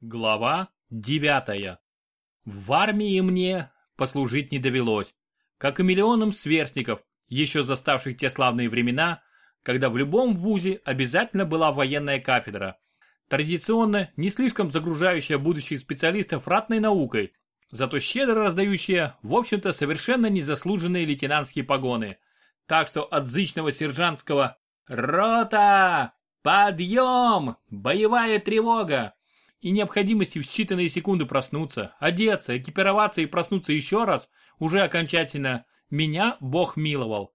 Глава девятая. В армии мне послужить не довелось, как и миллионам сверстников, еще заставших те славные времена, когда в любом вузе обязательно была военная кафедра. Традиционно не слишком загружающая будущих специалистов ратной наукой, зато щедро раздающая, в общем-то, совершенно незаслуженные лейтенантские погоны. Так что от зычного сержантского «Рота! Подъем! Боевая тревога!» И необходимости в считанные секунды проснуться, одеться, экипироваться и проснуться еще раз, уже окончательно, меня Бог миловал.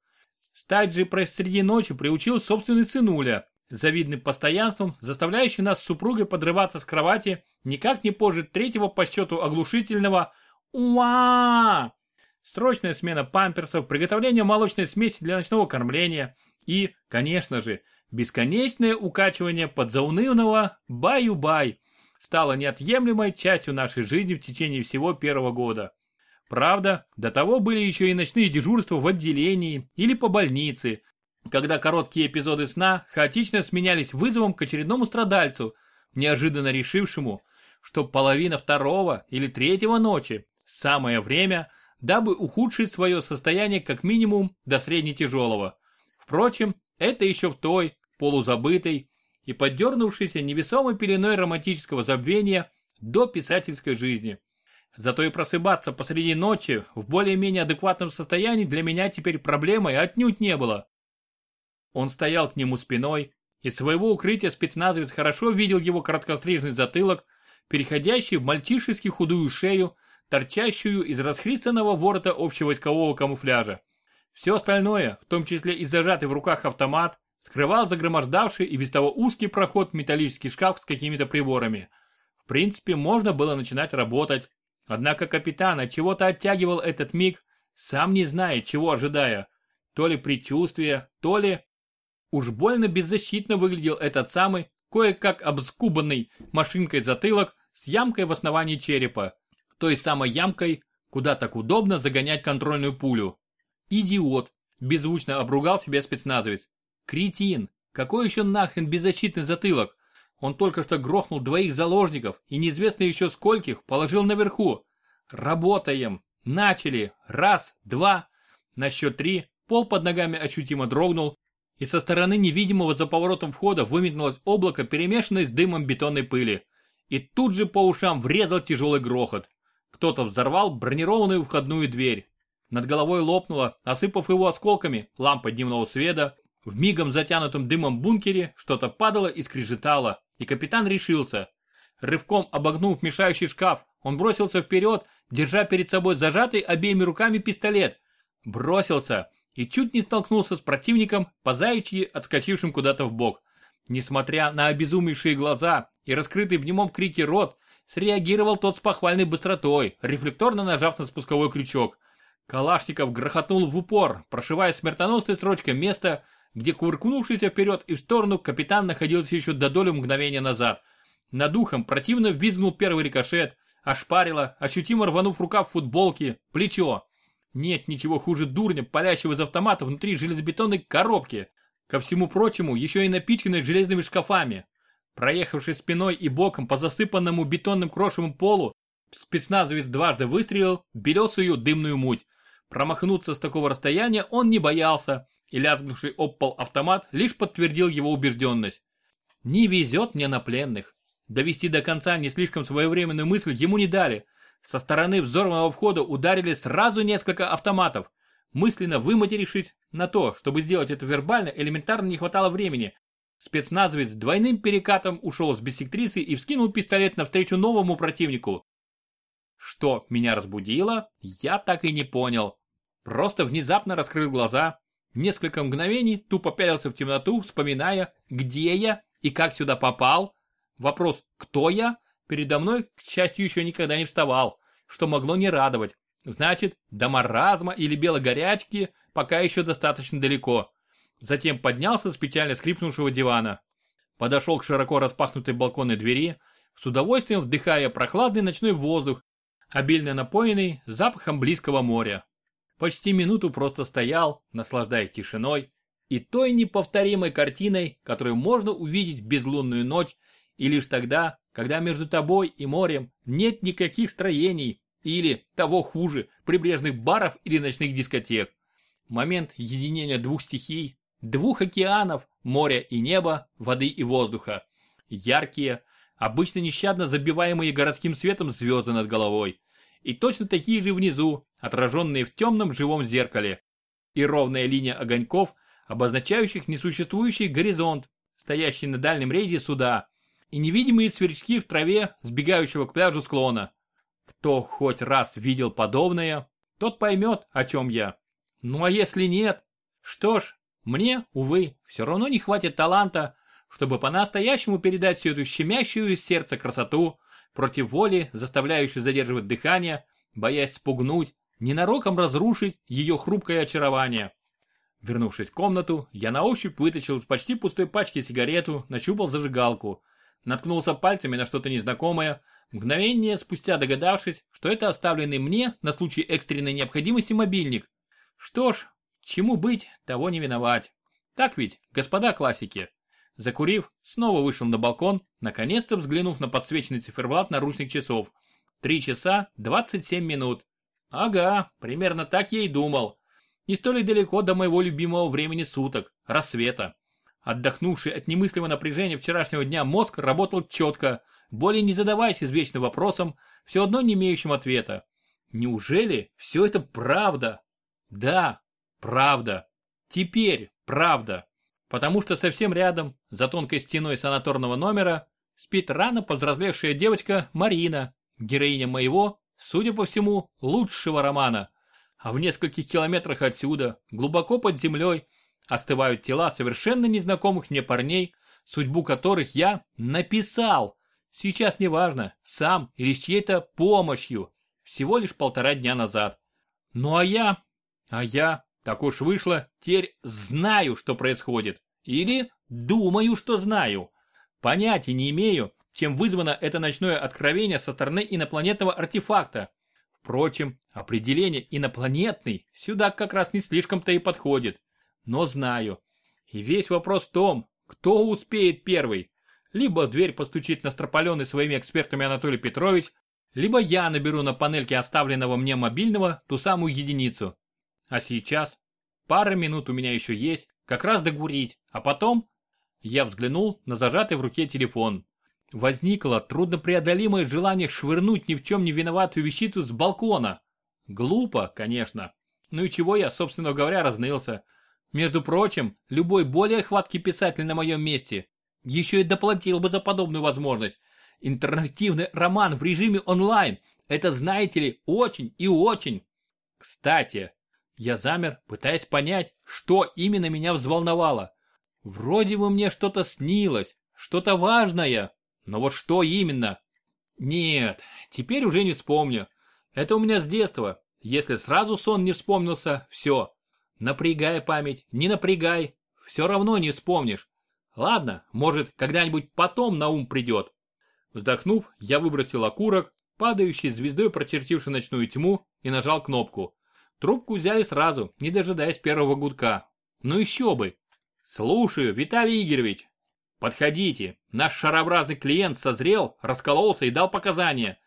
Стать же среди ночи приучил собственный сынуля, завидным постоянством, заставляющий нас с супругой подрываться с кровати никак не позже третьего по счету оглушительного «Уа!». Срочная смена памперсов, приготовление молочной смеси для ночного кормления и, конечно же, бесконечное укачивание под заунывного «баю-бай», стало неотъемлемой частью нашей жизни в течение всего первого года. Правда, до того были еще и ночные дежурства в отделении или по больнице, когда короткие эпизоды сна хаотично сменялись вызовом к очередному страдальцу, неожиданно решившему, что половина второго или третьего ночи – самое время, дабы ухудшить свое состояние как минимум до среднетяжелого. Впрочем, это еще в той, полузабытой, и поддернувшийся невесомой пеленой романтического забвения до писательской жизни. Зато и просыпаться посреди ночи в более-менее адекватном состоянии для меня теперь проблемой отнюдь не было. Он стоял к нему спиной, из своего укрытия спецназовец хорошо видел его короткострижный затылок, переходящий в мальчишески худую шею, торчащую из расхристанного ворота общевойскового камуфляжа. Все остальное, в том числе и зажатый в руках автомат, скрывал загромождавший и без того узкий проход металлический шкаф с какими-то приборами. В принципе, можно было начинать работать. Однако капитан от чего-то оттягивал этот миг, сам не зная, чего ожидая. То ли предчувствие, то ли... Уж больно беззащитно выглядел этот самый, кое-как обскубанный машинкой затылок с ямкой в основании черепа. Той самой ямкой, куда так удобно загонять контрольную пулю. Идиот, беззвучно обругал себя спецназовец. Кретин! Какой еще нахрен беззащитный затылок? Он только что грохнул двоих заложников и неизвестно еще скольких положил наверху. Работаем! Начали! Раз, два. На счет три пол под ногами ощутимо дрогнул, и со стороны невидимого за поворотом входа выметнулось облако, перемешанное с дымом бетонной пыли. И тут же по ушам врезал тяжелый грохот. Кто-то взорвал бронированную входную дверь. Над головой лопнула, осыпав его осколками, лампа дневного света, в мигом затянутом дымом бункере что-то падало и скрежетало, и капитан решился. Рывком обогнув мешающий шкаф, он бросился вперед, держа перед собой зажатый обеими руками пистолет. Бросился и чуть не столкнулся с противником, по заячьи отскочившим куда-то в бок. Несмотря на обезумевшие глаза и раскрытый в немом крике рот, среагировал тот с похвальной быстротой, рефлекторно нажав на спусковой крючок. Калашников грохотнул в упор, прошивая смертоносной строчкой место, где кувыркнувшийся вперед и в сторону капитан находился еще до доли мгновения назад. Над духом противно взвизгнул первый рикошет, ошпарило, ощутимо рванув рукав футболки, плечо. Нет ничего хуже дурня, палящего из автомата внутри железобетонной коробки. Ко всему прочему, еще и напичканной железными шкафами. Проехавший спиной и боком по засыпанному бетонным крошевым полу, спецназовец дважды выстрелил белесую дымную муть. Промахнуться с такого расстояния он не боялся, и лязгнувший об пол автомат лишь подтвердил его убежденность. Не везет мне на пленных. Довести до конца не слишком своевременную мысль ему не дали. Со стороны взорванного входа ударили сразу несколько автоматов. Мысленно выматерившись на то, чтобы сделать это вербально, элементарно не хватало времени. Спецназовец двойным перекатом ушел с биссектрисы и вскинул пистолет навстречу новому противнику. Что меня разбудило, я так и не понял. Просто внезапно раскрыл глаза, Несколько мгновений тупо пялился в темноту, вспоминая, где я и как сюда попал. Вопрос «Кто я?» передо мной, к счастью, еще никогда не вставал, что могло не радовать. Значит, до маразма или белогорячки пока еще достаточно далеко. Затем поднялся с печально скрипнувшего дивана. Подошел к широко распахнутой балконной двери, с удовольствием вдыхая прохладный ночной воздух, обильно напоенный запахом близкого моря. Почти минуту просто стоял, наслаждаясь тишиной и той неповторимой картиной, которую можно увидеть в безлунную ночь и лишь тогда когда между тобой и морем нет никаких строений или, того хуже, прибрежных баров или ночных дискотек. Момент единения двух стихий, двух океанов, моря и неба, воды и воздуха. Яркие, обычно нещадно забиваемые городским светом звезды над головой. И точно такие же внизу, отраженные в темном живом зеркале. И ровная линия огоньков, обозначающих несуществующий горизонт, стоящий на дальнем рейде суда, и невидимые сверчки в траве, сбегающего к пляжу склона. Кто хоть раз видел подобное, тот поймет, о чем я. Ну а если нет? Что ж, мне, увы, все равно не хватит таланта, чтобы по-настоящему передать всю эту щемящую из сердца красоту, против воли, заставляющую задерживать дыхание, боясь спугнуть, ненароком разрушить ее хрупкое очарование. Вернувшись в комнату, я на ощупь вытащил из почти пустой пачки сигарету, нащупал зажигалку, наткнулся пальцами на что-то незнакомое, мгновение спустя догадавшись, что это оставленный мне на случай экстренной необходимости мобильник. Что ж, чему быть, того не виновать. Так ведь, господа классики. Закурив, снова вышел на балкон, наконец-то взглянув на подсвеченный циферблат наручных часов. Три часа двадцать семь минут. Ага, примерно так я и думал. Не столь далеко до моего любимого времени суток, рассвета. Отдохнувший от немыслимого напряжения вчерашнего дня мозг работал четко, более не задаваясь извечным вопросом, все одно не имеющим ответа. Неужели все это правда? Да, правда. Теперь правда потому что совсем рядом, за тонкой стеной санаторного номера, спит рано повзрослевшая девочка Марина, героиня моего, судя по всему, лучшего романа. А в нескольких километрах отсюда, глубоко под землей, остывают тела совершенно незнакомых мне парней, судьбу которых я написал. Сейчас неважно, сам или с чьей-то помощью, всего лишь полтора дня назад. Ну а я, а я так уж вышло, теперь знаю, что происходит. Или думаю, что знаю. Понятия не имею, чем вызвано это ночное откровение со стороны инопланетного артефакта. Впрочем, определение «инопланетный» сюда как раз не слишком-то и подходит. Но знаю. И весь вопрос в том, кто успеет первый. Либо в дверь постучит настропаленный своими экспертами Анатолий Петрович, либо я наберу на панельке оставленного мне мобильного ту самую единицу. А сейчас пара минут у меня еще есть, как раз догурить, а потом... Я взглянул на зажатый в руке телефон. Возникло труднопреодолимое желание швырнуть ни в чем не виноватую вещицу с балкона. Глупо, конечно. Ну и чего я, собственно говоря, разнылся. Между прочим, любой более хваткий писатель на моем месте еще и доплатил бы за подобную возможность. Интерактивный роман в режиме онлайн – это, знаете ли, очень и очень. Кстати, я замер, пытаясь понять, что именно меня взволновало. Вроде бы мне что-то снилось, что-то важное, но вот что именно? Нет, теперь уже не вспомню. Это у меня с детства. Если сразу сон не вспомнился, все. Напрягай память, не напрягай, все равно не вспомнишь. Ладно, может, когда-нибудь потом на ум придет. Вздохнув, я выбросил окурок, падающий звездой прочертивший ночную тьму, и нажал кнопку. Трубку взяли сразу, не дожидаясь первого гудка. Ну еще бы. Слушаю, Виталий Игоревич. Подходите. Наш шарообразный клиент созрел, раскололся и дал показания.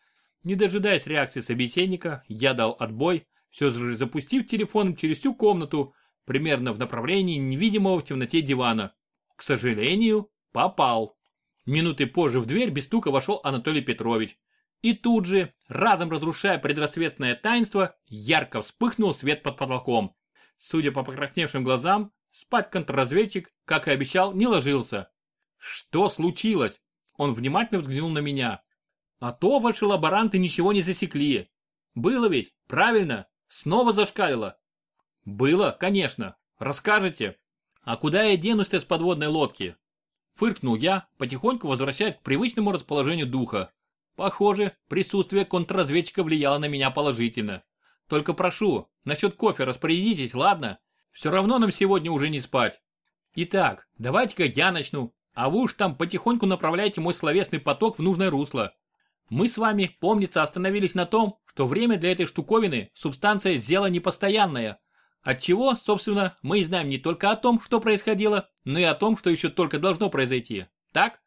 Не дожидаясь реакции собеседника, я дал отбой, все же запустив телефоном через всю комнату, примерно в направлении невидимого в темноте дивана. К сожалению, попал. Минуты позже в дверь без стука вошел Анатолий Петрович. И тут же, разом разрушая предрассветное таинство, ярко вспыхнул свет под потолком. Судя по покрасневшим глазам, спать контрразведчик, как и обещал, не ложился. Что случилось? Он внимательно взглянул на меня. А то ваши лаборанты ничего не засекли. Было ведь, правильно? Снова зашкалило. Было, конечно. Расскажете. А куда я денусь-то с подводной лодки? Фыркнул я, потихоньку возвращаясь к привычному расположению духа. Похоже, присутствие контрразведчика влияло на меня положительно. Только прошу, насчет кофе распорядитесь, ладно? Все равно нам сегодня уже не спать. Итак, давайте-ка я начну, а вы уж там потихоньку направляйте мой словесный поток в нужное русло. Мы с вами, помнится, остановились на том, что время для этой штуковины – субстанция зела непостоянная. Отчего, собственно, мы и знаем не только о том, что происходило, но и о том, что еще только должно произойти. Так?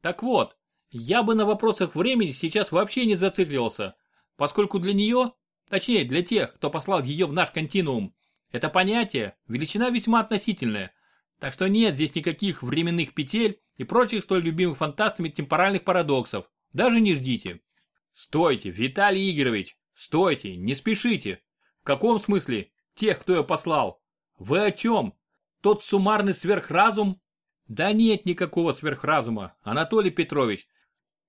Так вот, я бы на вопросах времени сейчас вообще не зацикливался, поскольку для нее, точнее для тех, кто послал ее в наш континуум, это понятие, величина весьма относительная, так что нет здесь никаких временных петель и прочих столь любимых фантастами темпоральных парадоксов, даже не ждите. Стойте, Виталий Игоревич, стойте, не спешите. В каком смысле? Тех, кто я послал. Вы о чем? Тот суммарный сверхразум? Да нет никакого сверхразума, Анатолий Петрович.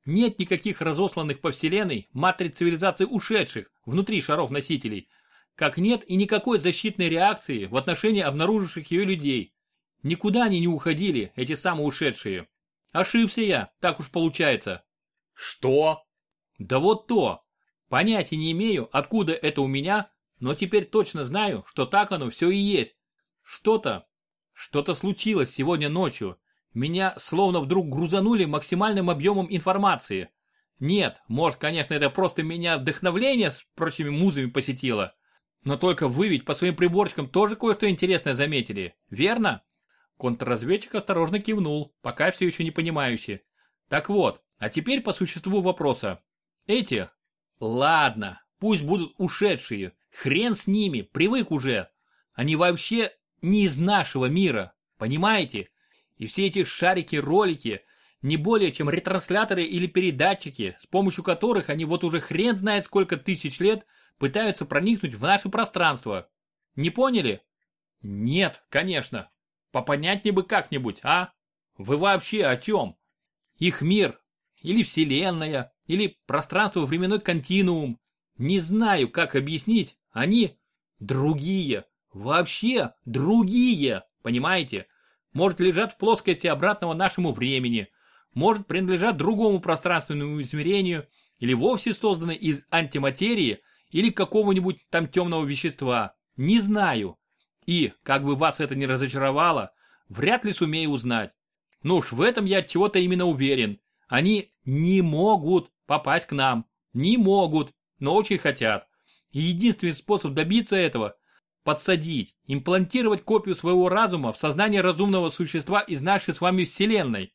Нет никаких разосланных по вселенной матриц цивилизаций ушедших внутри шаров-носителей. Как нет и никакой защитной реакции в отношении обнаруживших ее людей. Никуда они не уходили, эти самые ушедшие. Ошибся я, так уж получается. Что? Да вот то. Понятия не имею, откуда это у меня, но теперь точно знаю, что так оно все и есть. Что-то, что-то случилось сегодня ночью. Меня словно вдруг грузанули максимальным объемом информации. Нет, может, конечно, это просто меня вдохновление с прочими музами посетило. Но только вы ведь по своим приборчикам тоже кое-что интересное заметили, верно? Контрразведчик осторожно кивнул, пока все еще не понимающий. Так вот, а теперь по существу вопроса. Эти? Ладно, пусть будут ушедшие. Хрен с ними, привык уже. Они вообще не из нашего мира, понимаете? И все эти шарики-ролики не более чем ретрансляторы или передатчики, с помощью которых они вот уже хрен знает сколько тысяч лет пытаются проникнуть в наше пространство. Не поняли? Нет, конечно. Попонятнее бы как-нибудь, а? Вы вообще о чем? Их мир, или вселенная, или пространство-временной континуум. Не знаю, как объяснить, они другие, вообще другие, понимаете? Может лежат в плоскости обратного нашему времени, может принадлежат другому пространственному измерению, или вовсе созданы из антиматерии, или какого-нибудь там темного вещества. Не знаю. И, как бы вас это не разочаровало, вряд ли сумею узнать. Но уж в этом я от чего-то именно уверен. Они не могут попасть к нам. Не могут, но очень хотят. И единственный способ добиться этого – подсадить, имплантировать копию своего разума в сознание разумного существа из нашей с вами вселенной.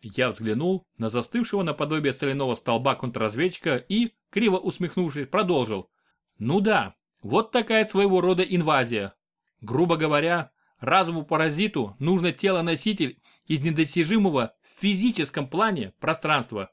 Я взглянул на застывшего наподобие соляного столба контрразведчика и, криво усмехнувшись, продолжил. Ну да, вот такая своего рода инвазия. Грубо говоря, разуму-паразиту нужно тело-носитель из недостижимого в физическом плане пространства.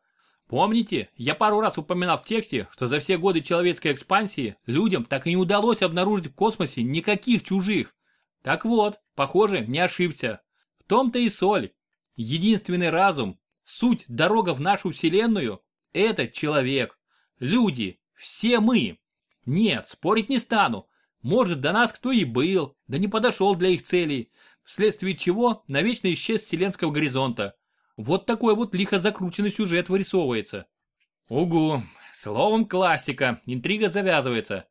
Помните, я пару раз упоминал в тексте, что за все годы человеческой экспансии людям так и не удалось обнаружить в космосе никаких чужих. Так вот, похоже, не ошибся. В том-то и соль. Единственный разум, суть, дорога в нашу вселенную – это человек. Люди, все мы. Нет, спорить не стану. Может, до нас кто и был, да не подошел для их целей, вследствие чего навечно исчез с вселенского горизонта. Вот такой вот лихо закрученный сюжет вырисовывается. Угу, словом классика, интрига завязывается.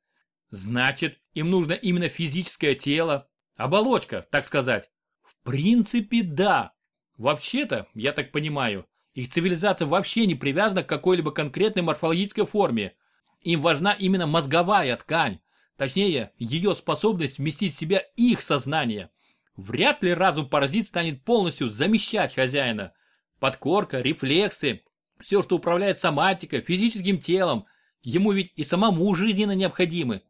Значит, им нужно именно физическое тело, оболочка, так сказать. В принципе, да. Вообще-то, я так понимаю, их цивилизация вообще не привязана к какой-либо конкретной морфологической форме. Им важна именно мозговая ткань, точнее, ее способность вместить в себя их сознание. Вряд ли разум-паразит станет полностью замещать хозяина. Подкорка, рефлексы, все, что управляет соматикой, физическим телом, ему ведь и самому жизненно необходимы.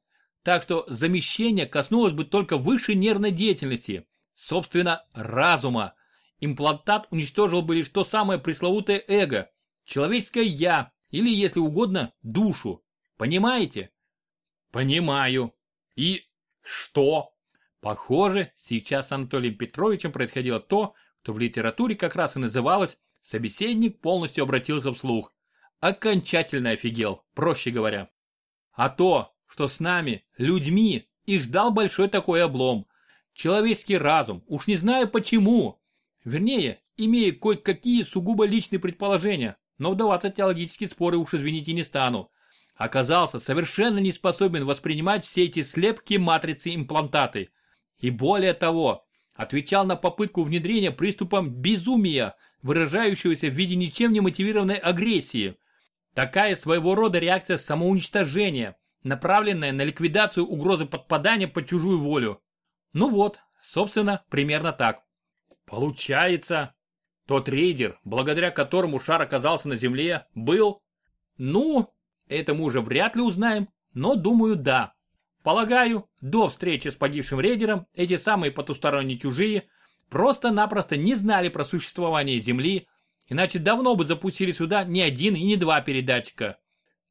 Так что замещение коснулось бы только высшей нервной деятельности, собственно, разума. Имплантат уничтожил бы лишь то самое пресловутое эго, человеческое «я» или, если угодно, душу. Понимаете? Понимаю. И что? Похоже, сейчас с Анатолием Петровичем происходило то, что в литературе как раз и называлось «собеседник полностью обратился вслух». Окончательно офигел, проще говоря. А то, что с нами, людьми, и ждал большой такой облом. Человеческий разум, уж не знаю почему, Вернее, имея кое-какие сугубо личные предположения, но вдаваться в теологические споры уж извините не стану, оказался совершенно не способен воспринимать все эти слепки матрицы имплантаты. И более того, отвечал на попытку внедрения приступом безумия, выражающегося в виде ничем не мотивированной агрессии. Такая своего рода реакция самоуничтожения, направленная на ликвидацию угрозы подпадания под чужую волю. Ну вот, собственно, примерно так. Получается. Тот рейдер, благодаря которому шар оказался на земле, был... Ну, это мы уже вряд ли узнаем, но думаю, да. Полагаю, до встречи с погибшим рейдером эти самые потусторонние чужие просто-напросто не знали про существование Земли, иначе давно бы запустили сюда не один и не два передатчика.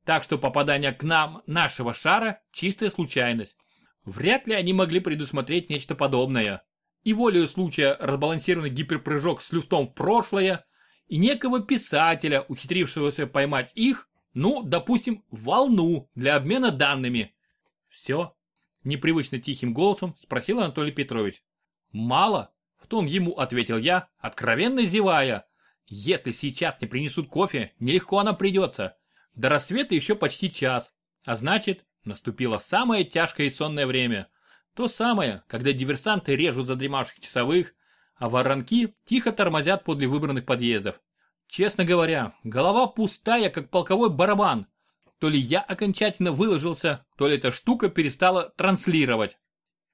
Так что попадание к нам нашего шара – чистая случайность. Вряд ли они могли предусмотреть нечто подобное. И волею случая разбалансированный гиперпрыжок с люфтом в прошлое, и некого писателя, ухитрившегося поймать их, ну, допустим, волну для обмена данными. Все? Непривычно тихим голосом спросил Анатолий Петрович. Мало? В том ему ответил я, откровенно зевая. Если сейчас не принесут кофе, нелегко нам придется. До рассвета еще почти час. А значит, наступило самое тяжкое и сонное время. То самое, когда диверсанты режут задремавших часовых, а воронки тихо тормозят подле выбранных подъездов. Честно говоря, голова пустая, как полковой барабан. То ли я окончательно выложился, то ли эта штука перестала транслировать.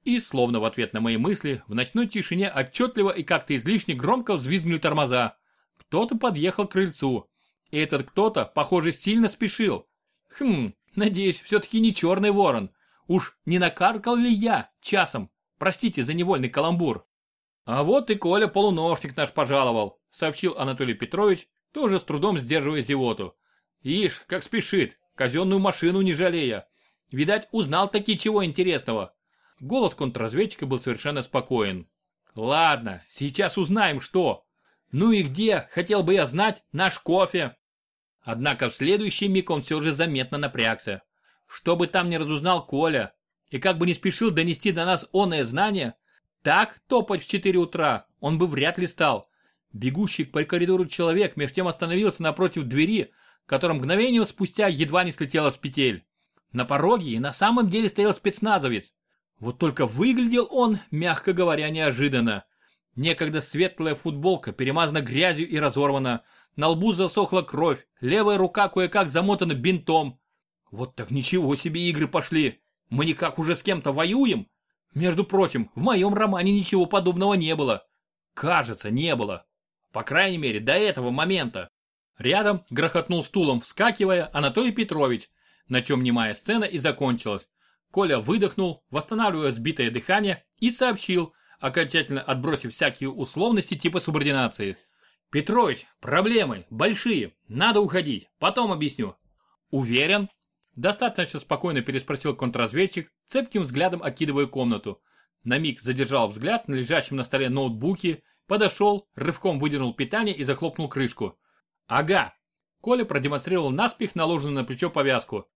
И, словно в ответ на мои мысли, в ночной тишине отчетливо и как-то излишне громко взвизгнули тормоза. Кто-то подъехал к крыльцу. И этот кто-то, похоже, сильно спешил. Хм, надеюсь, все-таки не черный ворон. Уж не накаркал ли я часом? Простите за невольный каламбур. А вот и Коля полуношник наш пожаловал, сообщил Анатолий Петрович, тоже с трудом сдерживая зевоту. Ишь, как спешит, казенную машину не жалея. Видать, узнал таки чего интересного. Голос контрразведчика был совершенно спокоен. Ладно, сейчас узнаем что. Ну и где, хотел бы я знать, наш кофе? Однако в следующий миг он все же заметно напрягся. Что бы там ни разузнал Коля, и как бы не спешил донести до нас оное знание, так топать в 4 утра он бы вряд ли стал. Бегущий по коридору человек меж тем остановился напротив двери, которая мгновением спустя едва не слетела с петель. На пороге и на самом деле стоял спецназовец. Вот только выглядел он, мягко говоря, неожиданно. Некогда светлая футболка перемазана грязью и разорвана, на лбу засохла кровь, левая рука кое-как замотана бинтом, вот так ничего себе игры пошли. Мы никак уже с кем-то воюем? Между прочим, в моем романе ничего подобного не было. Кажется, не было. По крайней мере, до этого момента. Рядом грохотнул стулом, вскакивая, Анатолий Петрович, на чем немая сцена и закончилась. Коля выдохнул, восстанавливая сбитое дыхание, и сообщил, окончательно отбросив всякие условности типа субординации. «Петрович, проблемы, большие, надо уходить, потом объясню». «Уверен?» Достаточно спокойно переспросил контрразведчик, цепким взглядом окидывая комнату. На миг задержал взгляд на лежащем на столе ноутбуке, подошел, рывком выдернул питание и захлопнул крышку. Ага. Коля продемонстрировал наспех наложенную на плечо повязку.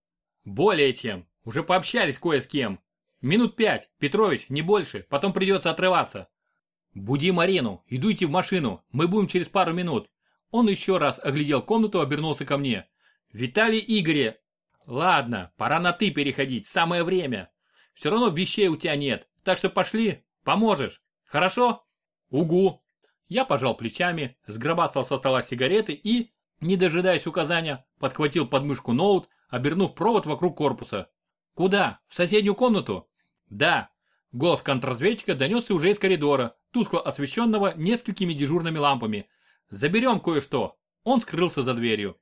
Более чем. Уже пообщались кое с кем. Минут пять, Петрович, не больше, потом придется отрываться. Буди Марину, идуйте в машину, мы будем через пару минут. Он еще раз оглядел комнату, обернулся ко мне. Виталий Игоря, Ладно, пора на «ты» переходить, самое время. Все равно вещей у тебя нет, так что пошли, поможешь. Хорошо? Угу. Я пожал плечами, сгробастал со стола сигареты и, не дожидаясь указания, подхватил подмышку ноут, обернув провод вокруг корпуса. Куда? В соседнюю комнату? Да. Голос контрразведчика донесся уже из коридора, тускло освещенного несколькими дежурными лампами. Заберем кое-что. Он скрылся за дверью.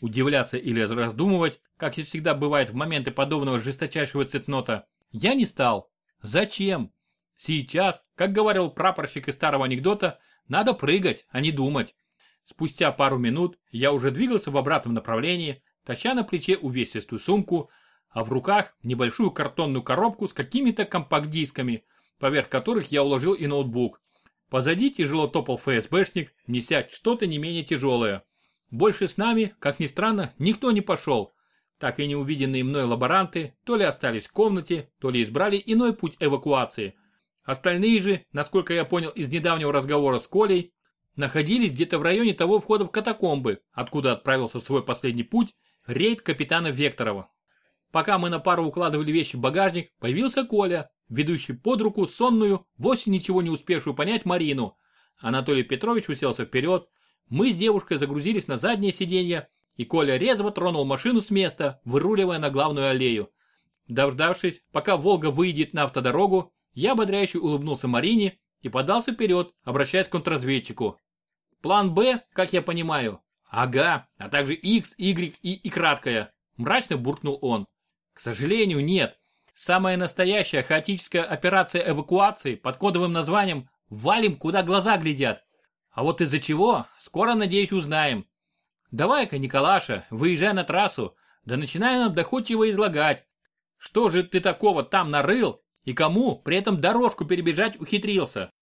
Удивляться или раздумывать, как и всегда бывает в моменты подобного жесточайшего цитнота, я не стал. Зачем? Сейчас, как говорил прапорщик из старого анекдота, надо прыгать, а не думать. Спустя пару минут я уже двигался в обратном направлении, таща на плече увесистую сумку, а в руках небольшую картонную коробку с какими-то компакт-дисками, поверх которых я уложил и ноутбук. Позади тяжело топал ФСБшник, неся что-то не менее тяжелое. Больше с нами, как ни странно, никто не пошел. Так и неувиденные мной лаборанты то ли остались в комнате, то ли избрали иной путь эвакуации. Остальные же, насколько я понял из недавнего разговора с Колей, находились где-то в районе того входа в катакомбы, откуда отправился в свой последний путь рейд капитана Векторова. Пока мы на пару укладывали вещи в багажник, появился Коля, ведущий под руку сонную, вовсе ничего не успевшую понять Марину. Анатолий Петрович уселся вперед, мы с девушкой загрузились на заднее сиденье, и Коля резво тронул машину с места, выруливая на главную аллею. Дождавшись, пока Волга выйдет на автодорогу, я ободряюще улыбнулся Марине и подался вперед, обращаясь к контрразведчику. План Б, как я понимаю? Ага, а также X, Y и и краткое. Мрачно буркнул он. К сожалению, нет. Самая настоящая хаотическая операция эвакуации под кодовым названием «Валим, куда глаза глядят». А вот из-за чего, скоро, надеюсь, узнаем. Давай-ка, Николаша, выезжай на трассу, да начинай нам доходчиво излагать. Что же ты такого там нарыл и кому при этом дорожку перебежать ухитрился?